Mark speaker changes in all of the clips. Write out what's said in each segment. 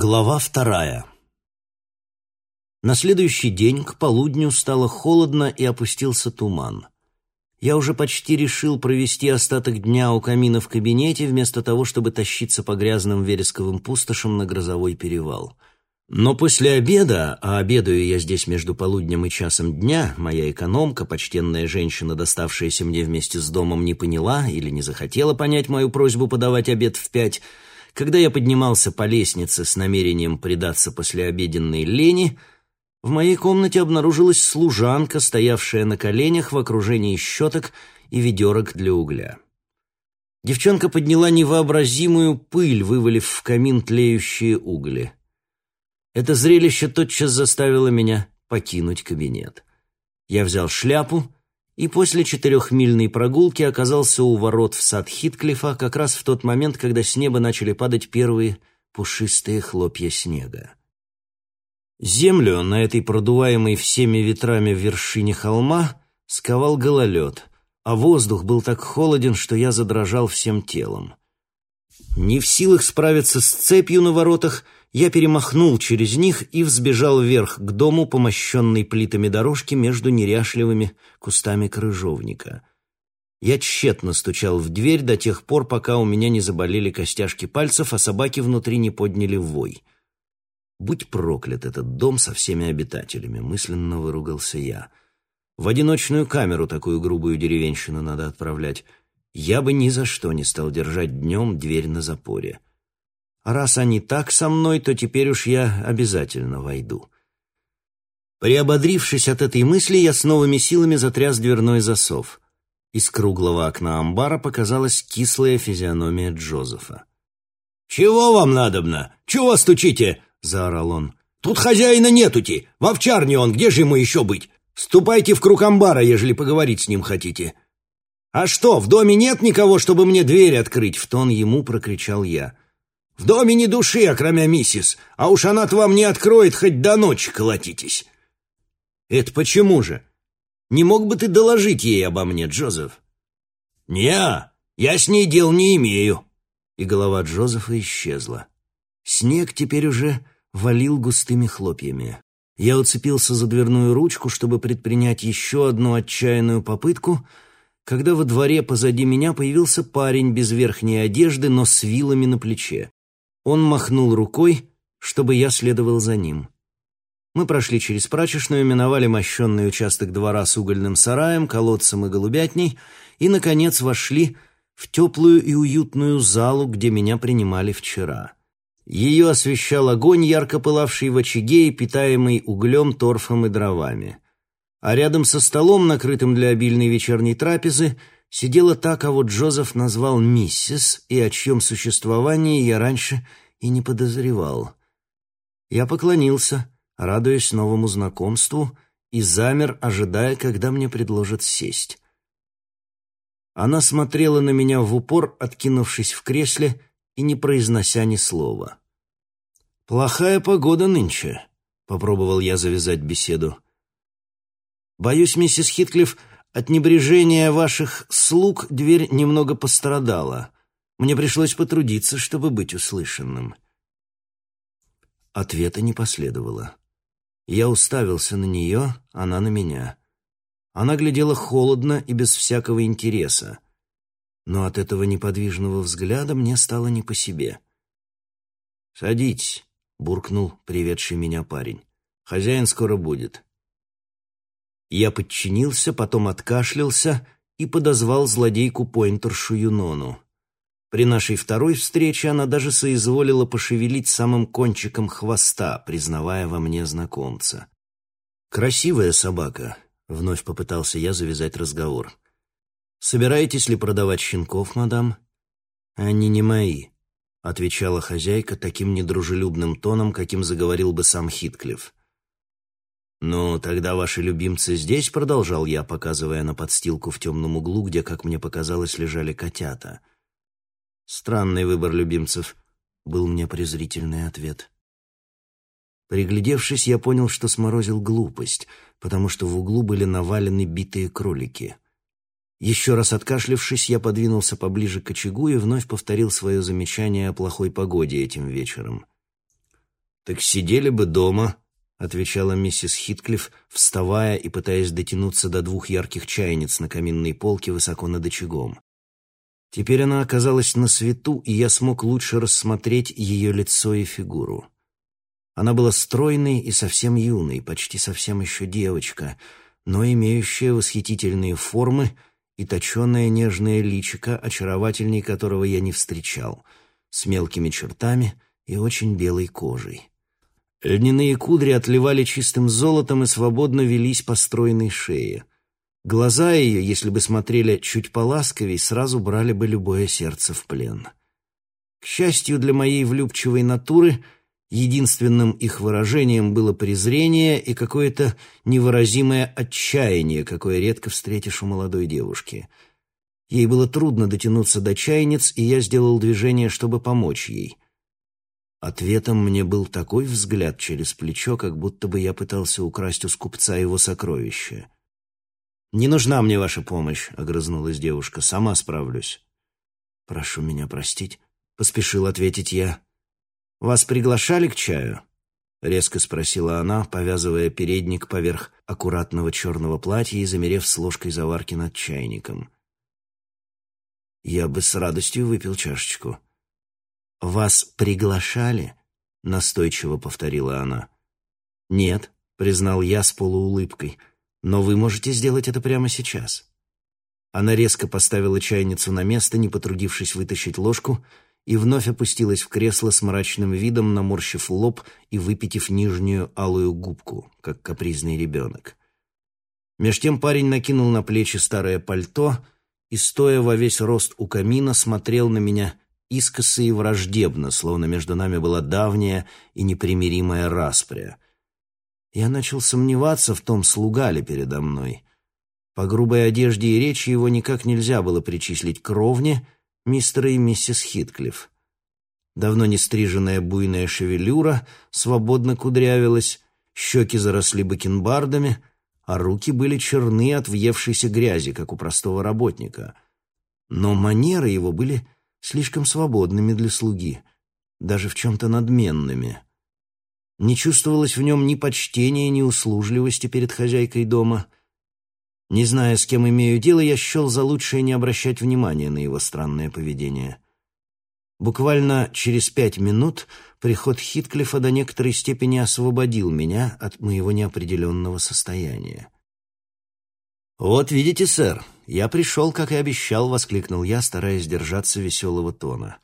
Speaker 1: Глава вторая. На следующий день к полудню стало холодно и опустился туман. Я уже почти решил провести остаток дня у камина в кабинете, вместо того, чтобы тащиться по грязным вересковым пустошам на грозовой перевал. Но после обеда, а обедаю я здесь между полуднем и часом дня, моя экономка, почтенная женщина, доставшаяся мне вместе с домом, не поняла или не захотела понять мою просьбу подавать обед в пять, когда я поднимался по лестнице с намерением предаться послеобеденной лени, в моей комнате обнаружилась служанка, стоявшая на коленях в окружении щеток и ведерок для угля. Девчонка подняла невообразимую пыль, вывалив в камин тлеющие угли. Это зрелище тотчас заставило меня покинуть кабинет. Я взял шляпу и после четырехмильной прогулки оказался у ворот в сад Хитклифа как раз в тот момент, когда с неба начали падать первые пушистые хлопья снега. Землю на этой продуваемой всеми ветрами вершине холма сковал гололед, а воздух был так холоден, что я задрожал всем телом. Не в силах справиться с цепью на воротах — я перемахнул через них и взбежал вверх к дому, помощенной плитами дорожки между неряшливыми кустами крыжовника. Я тщетно стучал в дверь до тех пор, пока у меня не заболели костяшки пальцев, а собаки внутри не подняли вой. «Будь проклят этот дом со всеми обитателями», — мысленно выругался я. «В одиночную камеру такую грубую деревенщину надо отправлять. Я бы ни за что не стал держать днем дверь на запоре». Раз они так со мной, то теперь уж я обязательно войду. Приободрившись от этой мысли, я с новыми силами затряс дверной засов. Из круглого окна амбара показалась кислая физиономия Джозефа. «Чего вам надобно? Чего стучите?» — заорал он. «Тут хозяина нетути. В овчарне он, где же ему еще быть? Ступайте в круг амбара, ежели поговорить с ним хотите». «А что, в доме нет никого, чтобы мне дверь открыть?» — в тон ему прокричал я. В доме ни души, окромя миссис, а уж она-то вам не откроет, хоть до ночи колотитесь. Это почему же? Не мог бы ты доложить ей обо мне, Джозеф? Не, я с ней дел не имею. И голова Джозефа исчезла. Снег теперь уже валил густыми хлопьями. Я уцепился за дверную ручку, чтобы предпринять еще одну отчаянную попытку, когда во дворе позади меня появился парень без верхней одежды, но с вилами на плече. Он махнул рукой, чтобы я следовал за ним. Мы прошли через прачечную, миновали мощенный участок двора с угольным сараем, колодцем и голубятней и, наконец, вошли в теплую и уютную залу, где меня принимали вчера. Ее освещал огонь, ярко пылавший в очаге и питаемый углем, торфом и дровами. А рядом со столом, накрытым для обильной вечерней трапезы, сидела та, кого Джозеф назвал миссис, и о чьем существовании я раньше и не подозревал. Я поклонился, радуясь новому знакомству, и замер, ожидая, когда мне предложат сесть. Она смотрела на меня в упор, откинувшись в кресле и не произнося ни слова. «Плохая погода нынче», — попробовал я завязать беседу. «Боюсь, миссис Хитклифф, от небрежения ваших слуг дверь немного пострадала. Мне пришлось потрудиться, чтобы быть услышанным. Ответа не последовало. Я уставился на нее, она на меня. Она глядела холодно и без всякого интереса. Но от этого неподвижного взгляда мне стало не по себе. «Садитесь», — буркнул приведший меня парень. «Хозяин скоро будет». Я подчинился, потом откашлялся и подозвал злодейку Пойнтершу Юнону. При нашей второй встрече она даже соизволила пошевелить самым кончиком хвоста, признавая во мне знакомца. «Красивая собака», — вновь попытался я завязать разговор. «Собираетесь ли продавать щенков, мадам?» «Они не мои», — отвечала хозяйка таким недружелюбным тоном, каким заговорил бы сам Хитклифф. «Ну, тогда ваши любимцы здесь», — продолжал я, показывая на подстилку в темном углу, где, как мне показалось, лежали котята. «Странный выбор любимцев», — был мне презрительный ответ. Приглядевшись, я понял, что сморозил глупость, потому что в углу были навалены битые кролики. Еще раз откашлившись, я подвинулся поближе к очагу и вновь повторил свое замечание о плохой погоде этим вечером. «Так сидели бы дома», — отвечала миссис Хитклифф, вставая и пытаясь дотянуться до двух ярких чайниц на каминной полке высоко над очагом. Теперь она оказалась на свету, и я смог лучше рассмотреть ее лицо и фигуру. Она была стройной и совсем юной, почти совсем еще девочка, но имеющая восхитительные формы и точеное нежное личико, очаровательней которого я не встречал, с мелкими чертами и очень белой кожей. Льняные кудри отливали чистым золотом и свободно велись по стройной шее. Глаза ее, если бы смотрели чуть поласковей, сразу брали бы любое сердце в плен. К счастью для моей влюбчивой натуры, единственным их выражением было презрение и какое-то невыразимое отчаяние, какое редко встретишь у молодой девушки. Ей было трудно дотянуться до чайниц, и я сделал движение, чтобы помочь ей — Ответом мне был такой взгляд через плечо, как будто бы я пытался украсть у скупца его сокровища. «Не нужна мне ваша помощь», — огрызнулась девушка. «Сама справлюсь». «Прошу меня простить», — поспешил ответить я. «Вас приглашали к чаю?» — резко спросила она, повязывая передник поверх аккуратного черного платья и замерев с ложкой заварки над чайником. «Я бы с радостью выпил чашечку», «Вас приглашали?» — настойчиво повторила она. «Нет», — признал я с полуулыбкой, «но вы можете сделать это прямо сейчас». Она резко поставила чайницу на место, не потрудившись вытащить ложку, и вновь опустилась в кресло с мрачным видом, наморщив лоб и выпитив нижнюю алую губку, как капризный ребенок. Меж тем парень накинул на плечи старое пальто и, стоя во весь рост у камина, смотрел на меня искоса и враждебно, словно между нами была давняя и непримиримая распря. Я начал сомневаться в том, слуга ли передо мной. По грубой одежде и речи его никак нельзя было причислить к ровне мистера и миссис Хитклифф. Давно не стриженная буйная шевелюра свободно кудрявилась, щеки заросли бакенбардами, а руки были черны от въевшейся грязи, как у простого работника. Но манеры его были слишком свободными для слуги, даже в чем-то надменными. Не чувствовалось в нем ни почтения, ни услужливости перед хозяйкой дома. Не зная, с кем имею дело, я счел за лучшее не обращать внимания на его странное поведение. Буквально через пять минут приход Хитклифа до некоторой степени освободил меня от моего неопределенного состояния. «Вот видите, сэр, я пришел, как и обещал», — воскликнул я, стараясь держаться веселого тона.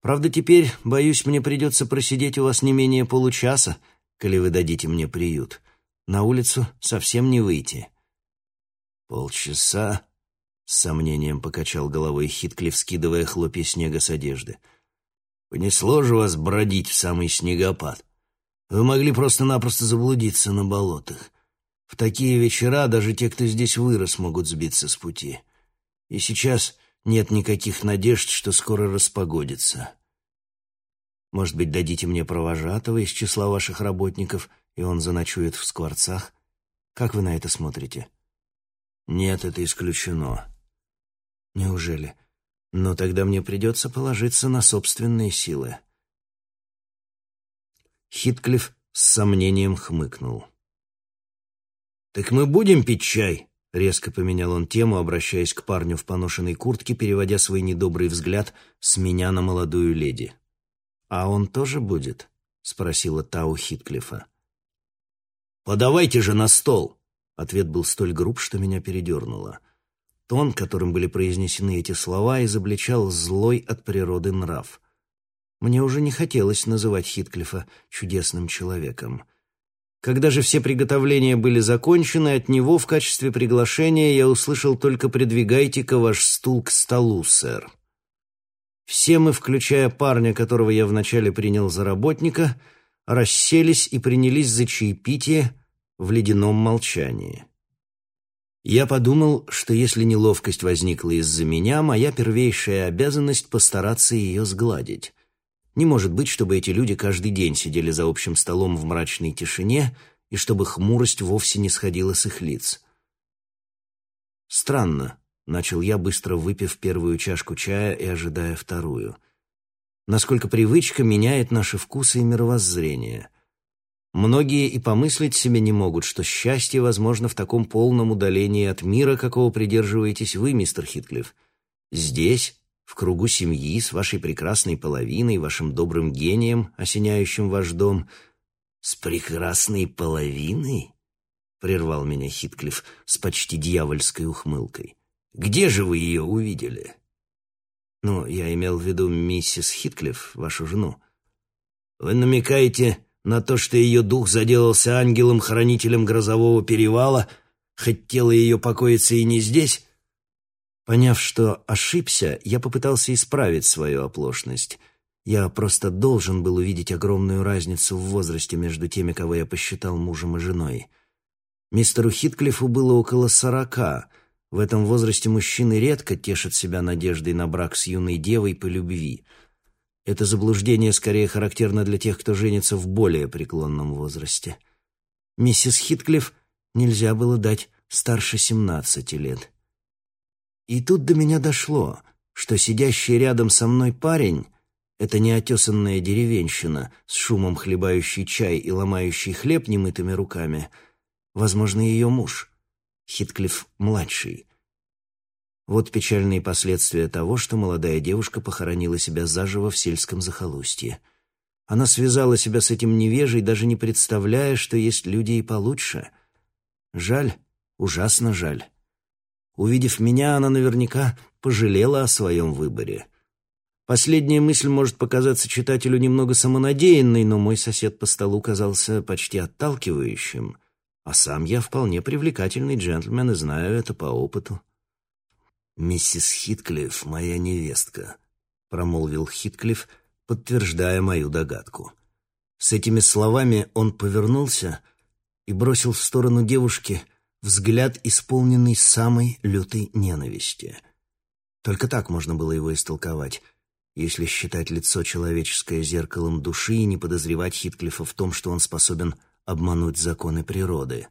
Speaker 1: «Правда, теперь, боюсь, мне придется просидеть у вас не менее получаса, коли вы дадите мне приют. На улицу совсем не выйти». «Полчаса?» — с сомнением покачал головой Хитклифф, скидывая хлопья снега с одежды. «Понесло же вас бродить в самый снегопад. Вы могли просто-напросто заблудиться на болотах». В такие вечера даже те, кто здесь вырос, могут сбиться с пути. И сейчас нет никаких надежд, что скоро распогодится. Может быть, дадите мне провожатого из числа ваших работников, и он заночует в скворцах? Как вы на это смотрите? Нет, это исключено. Неужели? Но тогда мне придется положиться на собственные силы. Хитклифф с сомнением хмыкнул. «Так мы будем пить чай?» Резко поменял он тему, обращаясь к парню в поношенной куртке, переводя свой недобрый взгляд с меня на молодую леди. «А он тоже будет?» — спросила Тау Хитклифа. «Подавайте же на стол!» Ответ был столь груб, что меня передернуло. Тон, которым были произнесены эти слова, изобличал злой от природы нрав. Мне уже не хотелось называть Хитклифа чудесным человеком. Когда же все приготовления были закончены, от него в качестве приглашения я услышал только «Придвигайте-ка ваш стул к столу, сэр». Все мы, включая парня, которого я вначале принял за работника, расселись и принялись за чаепитие в ледяном молчании. Я подумал, что если неловкость возникла из-за меня, моя первейшая обязанность постараться ее сгладить. Не может быть, чтобы эти люди каждый день сидели за общим столом в мрачной тишине и чтобы хмурость вовсе не сходила с их лиц. «Странно», — начал я, быстро выпив первую чашку чая и ожидая вторую. насколько привычка меняет наши вкусы и мировоззрение. Многие и помыслить себе не могут, что счастье возможно в таком полном удалении от мира, какого придерживаетесь вы, мистер Хитклифф. Здесь, в кругу семьи, с вашей прекрасной половиной, вашим добрым гением, осеняющим ваш дом. С прекрасной половиной? Прервал меня Хитклифф с почти дьявольской ухмылкой. Где же вы ее увидели? Ну, я имел в виду миссис Хитклифф, вашу жену. Вы намекаете на то, что ее дух заделался ангелом-хранителем грозового перевала, хоть тело ее покоится и не здесь? Поняв, что ошибся, я попытался исправить свою оплошность. Я просто должен был увидеть огромную разницу в возрасте между теми, кого я посчитал мужем и женой. Мистеру Хитклифу было около сорока. В этом возрасте мужчины редко тешат себя надеждой на брак с юной девой по любви. Это заблуждение скорее характерно для тех, кто женится в более преклонном возрасте. Миссис Хитклифф нельзя было дать старше семнадцати лет. И тут до меня дошло, что сидящий рядом со мной парень — это неотесанная деревенщина с шумом хлебающий чай и ломающий хлеб немытыми руками — Возможно, ее муж, Хитклифф-младший. Вот печальные последствия того, что молодая девушка похоронила себя заживо в сельском захолустье. Она связала себя с этим невежей, даже не представляя, что есть люди и получше. Жаль, ужасно жаль. Увидев меня, она наверняка пожалела о своем выборе. Последняя мысль может показаться читателю немного самонадеянной, но мой сосед по столу казался почти отталкивающим — а сам я вполне привлекательный джентльмен и знаю это по опыту. «Миссис Хитклифф — моя невестка», — промолвил Хитклифф, подтверждая мою догадку. С этими словами он повернулся и бросил в сторону девушки взгляд, исполненный самой лютой ненависти. Только так можно было его истолковать, если считать лицо человеческое зеркалом души и не подозревать Хитклиффа в том, что он способен обмануть законы природы.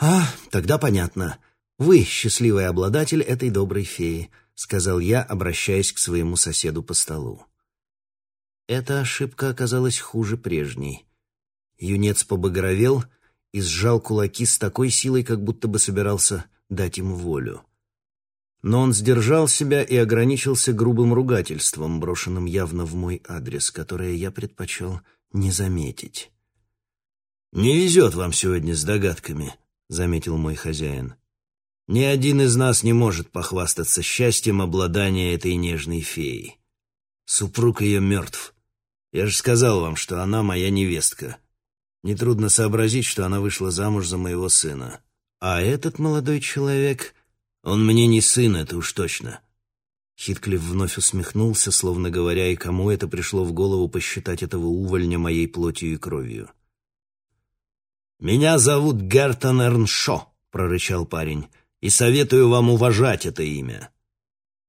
Speaker 1: «А, тогда понятно. Вы счастливый обладатель этой доброй феи», — сказал я, обращаясь к своему соседу по столу. Эта ошибка оказалась хуже прежней. Юнец побагровел и сжал кулаки с такой силой, как будто бы собирался дать им волю. Но он сдержал себя и ограничился грубым ругательством, брошенным явно в мой адрес, которое я предпочел не заметить. «Не везет вам сегодня с догадками», — заметил мой хозяин. «Ни один из нас не может похвастаться счастьем обладания этой нежной феей. Супруг ее мертв. Я же сказал вам, что она моя невестка. Нетрудно сообразить, что она вышла замуж за моего сына. А этот молодой человек... Он мне не сын, это уж точно». Хитклифф вновь усмехнулся, словно говоря, и кому это пришло в голову посчитать этого увольня моей плотью и кровью. «Меня зовут Гертон Эрншо», — прорычал парень, — «и советую вам уважать это имя».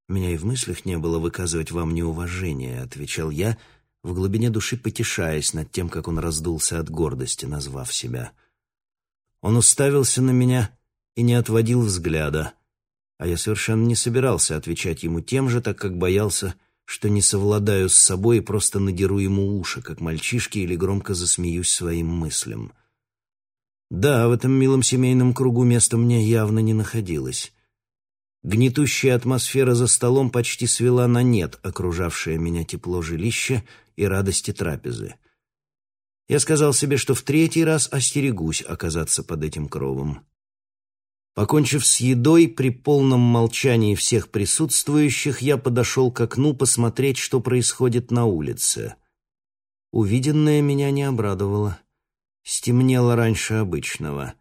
Speaker 1: «У меня и в мыслях не было выказывать вам неуважение», — отвечал я, в глубине души потешаясь над тем, как он раздулся от гордости, назвав себя. Он уставился на меня и не отводил взгляда, а я совершенно не собирался отвечать ему тем же, так как боялся, что не совладаю с собой и просто надеру ему уши, как мальчишки, или громко засмеюсь своим мыслям. Да, в этом милом семейном кругу места мне явно не находилось. Гнетущая атмосфера за столом почти свела на нет окружавшее меня тепло жилища и радости трапезы. Я сказал себе, что в третий раз остерегусь оказаться под этим кровом. Покончив с едой, при полном молчании всех присутствующих, я подошел к окну посмотреть, что происходит на улице. Увиденное меня не обрадовало. Стемнело раньше обычного.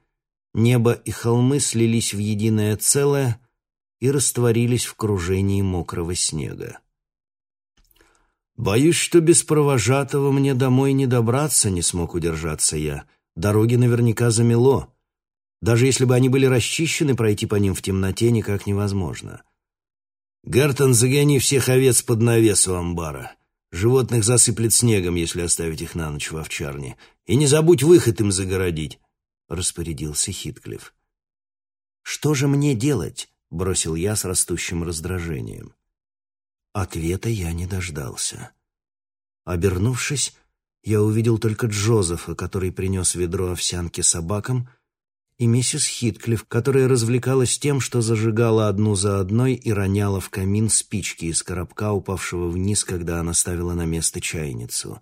Speaker 1: Небо и холмы слились в единое целое и растворились в кружении мокрого снега. «Боюсь, что без провожатого мне домой не добраться», — не смог удержаться я. «Дороги наверняка замело. Даже если бы они были расчищены, пройти по ним в темноте никак невозможно». «Гертон, загони всех овец под навес у амбара. Животных засыплет снегом, если оставить их на ночь в овчарне. И не забудь выход им загородить», — распорядился Хитклифф. «Что же мне делать?» — бросил я с растущим раздражением. Ответа я не дождался. Обернувшись, я увидел только Джозефа, который принес ведро овсянки собакам, и миссис Хитклифф, которая развлекалась тем, что зажигала одну за одной и роняла в камин спички из коробка, упавшего вниз, когда она ставила на место чайницу.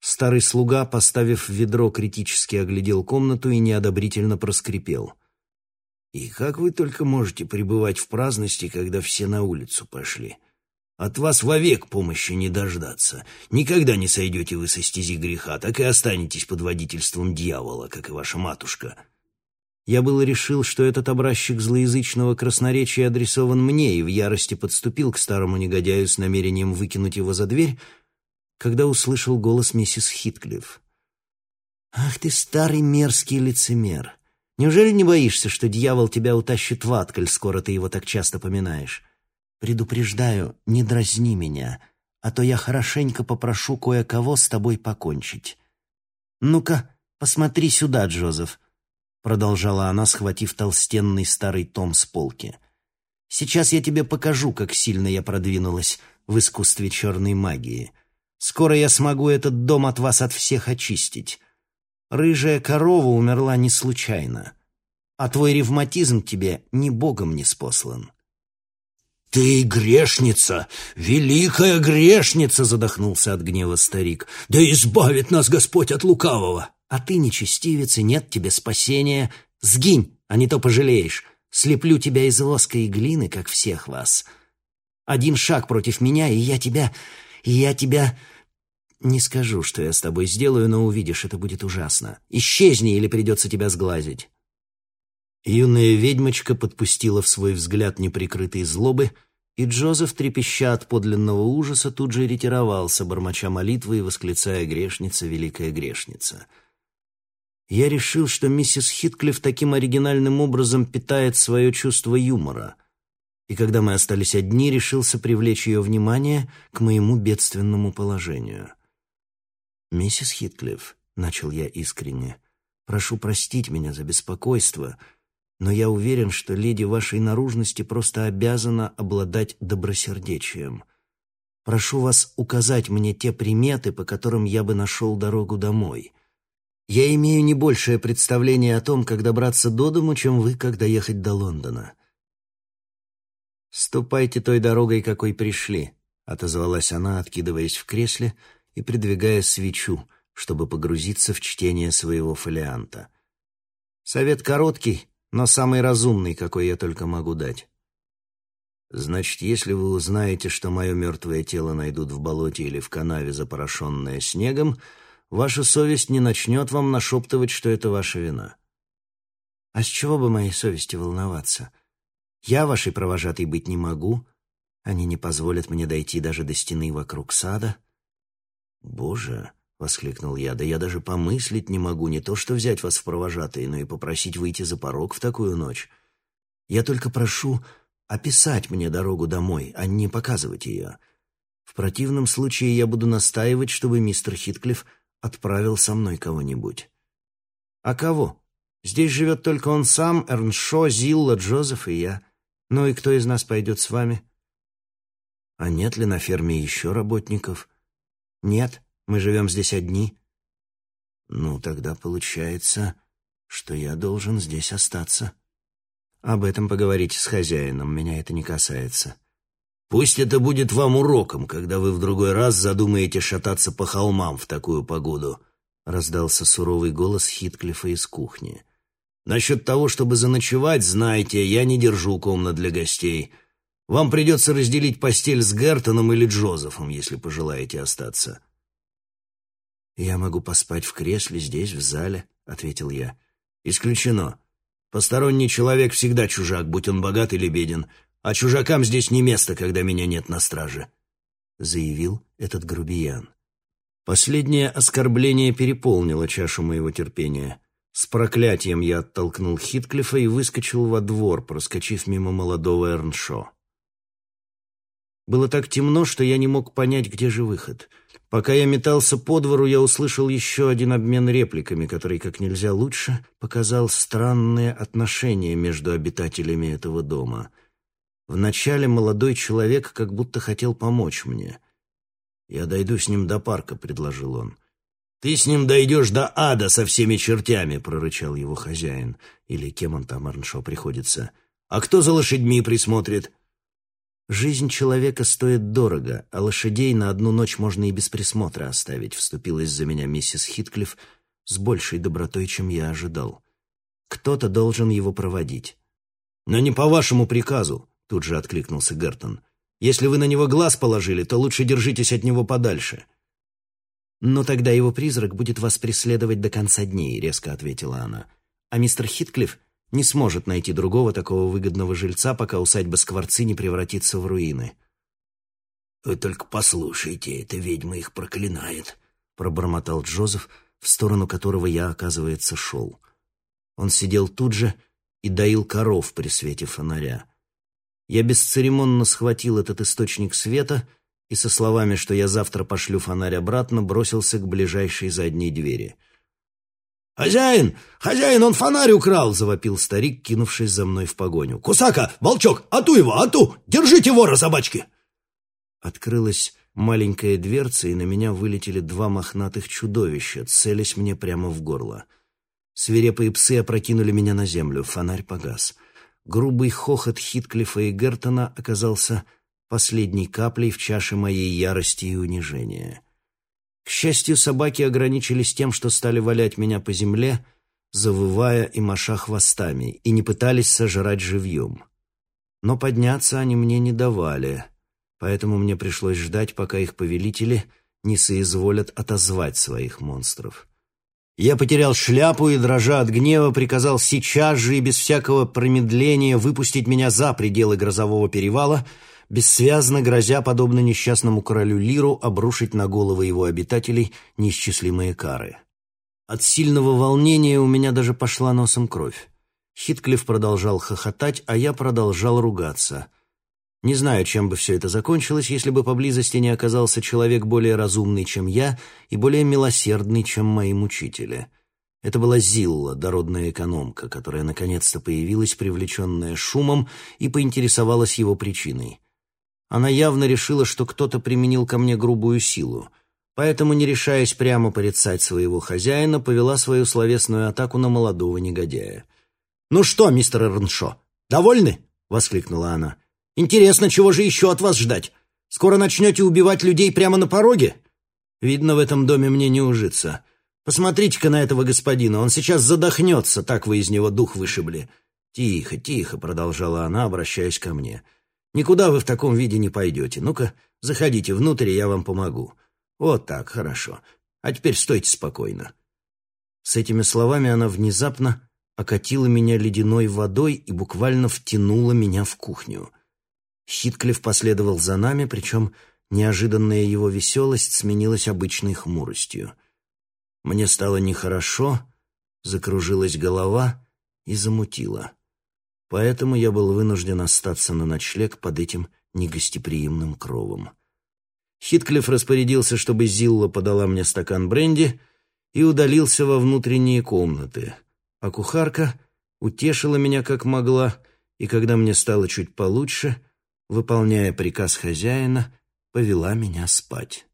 Speaker 1: Старый слуга, поставив ведро, критически оглядел комнату и неодобрительно проскрипел. «И как вы только можете пребывать в праздности, когда все на улицу пошли?» От вас вовек помощи не дождаться. Никогда не сойдете вы со стези греха, так и останетесь под водительством дьявола, как и ваша матушка. Я было решил, что этот образчик злоязычного красноречия адресован мне, и в ярости подступил к старому негодяю с намерением выкинуть его за дверь, когда услышал голос миссис Хитклифф. «Ах ты, старый мерзкий лицемер! Неужели не боишься, что дьявол тебя утащит в ад, коль скоро ты его так часто поминаешь? Предупреждаю, не дразни меня, а то я хорошенько попрошу кое-кого с тобой покончить. Ну-ка, посмотри сюда, Джозеф, продолжала она, схватив толстенный старый том с полки. Сейчас я тебе покажу, как сильно я продвинулась в искусстве черной магии. Скоро я смогу этот дом от вас от всех очистить. Рыжая корова умерла не случайно, а твой ревматизм тебе ни богом не спослан.
Speaker 2: «Ты грешница, великая грешница!» — задохнулся от гнева старик. «Да избавит нас Господь от лукавого!»
Speaker 1: «А ты, нечестивец, и нет тебе спасения. Сгинь, а не то пожалеешь. Слеплю тебя из воска и глины, как всех вас. Один шаг против меня, и я тебя... и я тебя...» «Не скажу, что я с тобой сделаю, но увидишь, это будет ужасно. Исчезни, или придется тебя сглазить». Юная ведьмочка подпустила в свой взгляд неприкрытой злобы, и Джозеф, трепеща от подлинного ужаса, тут же ретировался, бормоча молитвы и восклицая «Грешница, великая грешница». Я решил, что миссис Хитклифф таким оригинальным образом питает свое чувство юмора, и когда мы остались одни, решился привлечь ее внимание к моему бедственному положению. «Миссис Хитклифф», — начал я искренне, — «прошу простить меня за беспокойство», — но я уверен, что леди вашей наружности просто обязана обладать добросердечием. Прошу вас указать мне те приметы, по которым я бы нашел дорогу домой. Я имею не большее представление о том, как добраться до дому, чем вы, как доехать до Лондона. «Ступайте той дорогой, какой пришли», — отозвалась она, откидываясь в кресле и придвигая свечу, чтобы погрузиться в чтение своего фолианта. «Совет короткий, но самый разумный, какой я только могу дать. Значит, если вы узнаете, что мое мертвое тело найдут в болоте или в канаве, запорошенное снегом, ваша совесть не начнет вам нашептывать, что это ваша вина. А с чего бы моей совести волноваться? Я вашей провожатой быть не могу. Они не позволят мне дойти даже до стены вокруг сада. Боже, воскликнул я. «Да я даже помыслить не могу не то что взять вас в провожатые, но и попросить выйти за порог в такую ночь. Я только прошу описать мне дорогу домой, а не показывать ее. В противном случае я буду настаивать, чтобы мистер Хитклифф отправил со мной кого-нибудь». «А кого? Здесь живет только он сам, Эрншо, Зилла, Джозеф и я. Ну и кто из нас пойдет с вами?» «А нет ли на ферме еще работников?» «Нет». Мы живем здесь одни. Ну, тогда получается, что я должен здесь остаться. Об этом поговорите с хозяином, меня это не касается.
Speaker 2: Пусть это будет вам уроком, когда вы в другой раз задумаете шататься по холмам в такую погоду, раздался суровый голос Хитклифа из кухни. Насчет того, чтобы заночевать, знайте, я не держу комнат для гостей. Вам придется разделить постель с Гертоном или Джозефом, если пожелаете остаться.
Speaker 1: «Я могу поспать в кресле здесь, в зале», — ответил я.
Speaker 2: «Исключено. Посторонний человек всегда чужак, будь он богат или беден, а чужакам здесь не место, когда меня нет на страже», —
Speaker 1: заявил этот грубиян. Последнее оскорбление переполнило чашу моего терпения. С проклятием я оттолкнул Хитклифа и выскочил во двор, проскочив мимо молодого Эрншо. Было так темно, что я не мог понять, где же выход — Пока я метался по двору, я услышал еще один обмен репликами, который как нельзя лучше показал странные отношения между обитателями этого дома. Вначале молодой человек как будто хотел помочь мне.
Speaker 2: «Я дойду с ним до парка», — предложил он. «Ты с ним дойдешь до ада со всеми чертями», — прорычал его хозяин. Или кем он там, Арншо, приходится. «А кто за лошадьми присмотрит?»
Speaker 1: «Жизнь человека стоит дорого, а лошадей на одну ночь можно и без присмотра оставить», — вступилась за меня миссис Хитклифф с большей добротой, чем я ожидал. «Кто-то должен его проводить».
Speaker 2: «Но не по вашему приказу», — тут же откликнулся Гертон. «Если вы на него глаз положили, то лучше держитесь от него подальше».
Speaker 1: «Но тогда его призрак будет вас преследовать до конца дней», — резко ответила она. «А мистер Хитклифф не сможет найти другого такого выгодного жильца, пока усадьба Скворцы не превратится в руины».
Speaker 2: «Вы только послушайте, эта ведьма их проклинает», — пробормотал Джозеф, в сторону которого я, оказывается, шел. Он сидел тут же и доил коров при свете фонаря. Я бесцеремонно схватил этот источник света — и со словами, что я завтра пошлю фонарь обратно, бросился к ближайшей задней двери. «Хозяин! Хозяин, он фонарь украл!» — завопил старик, кинувшись за мной в погоню. «Кусака! Волчок! Ату его! Ату! Держите вора, собачки!» Открылась маленькая дверца, и на меня вылетели два мохнатых чудовища, целясь мне прямо в горло. Свирепые псы опрокинули меня на землю, фонарь погас. Грубый хохот Хитклифа и Гертона оказался последней каплей в чаше моей ярости и унижения. К счастью, собаки ограничились тем, что стали валять меня по земле, завывая и маша хвостами, и не пытались сожрать живьем. Но подняться они мне не давали, поэтому мне пришлось ждать, пока их повелители не соизволят отозвать своих монстров. Я потерял шляпу и, дрожа от гнева, приказал сейчас же и без всякого промедления выпустить меня за пределы грозового перевала — бессвязно грозя, подобно несчастному королю Лиру, обрушить на головы его обитателей неисчислимые кары. От сильного волнения у меня даже пошла носом кровь. Хитклифф продолжал хохотать, а я продолжал ругаться. Не знаю, чем бы все это закончилось, если бы поблизости не оказался человек более разумный, чем я, и более милосердный, чем мои мучители. Это была Зилла, дородная экономка, которая наконец-то появилась, привлеченная шумом, и поинтересовалась его причиной. Она явно решила, что кто-то применил ко мне грубую силу, поэтому, не решаясь прямо порицать своего хозяина, повела свою словесную атаку на молодого негодяя. «Ну что, мистер Эрншо, довольны?» — воскликнула она. «Интересно, чего же еще от вас ждать? Скоро начнете убивать людей прямо на пороге? Видно, в этом доме мне не ужиться. Посмотрите-ка на этого господина, он сейчас задохнется, так вы из него дух вышибли». «Тихо, тихо», — продолжала она, обращаясь ко мне. — Никуда вы в таком виде не пойдете. Ну-ка, заходите внутрь, я вам помогу. Вот так, хорошо. А теперь стойте спокойно». С этими словами она внезапно окатила меня ледяной водой и буквально втянула меня в кухню. Хитклифф последовал за нами, причем неожиданная его веселость сменилась обычной хмуростью. Мне стало нехорошо, закружилась голова и замутила поэтому я был вынужден остаться на ночлег под этим негостеприимным кровом. Хитклифф распорядился, чтобы Зилла подала мне стакан бренди и удалился во внутренние комнаты, а кухарка утешила меня как могла, и когда мне стало чуть получше, выполняя приказ хозяина, повела меня спать.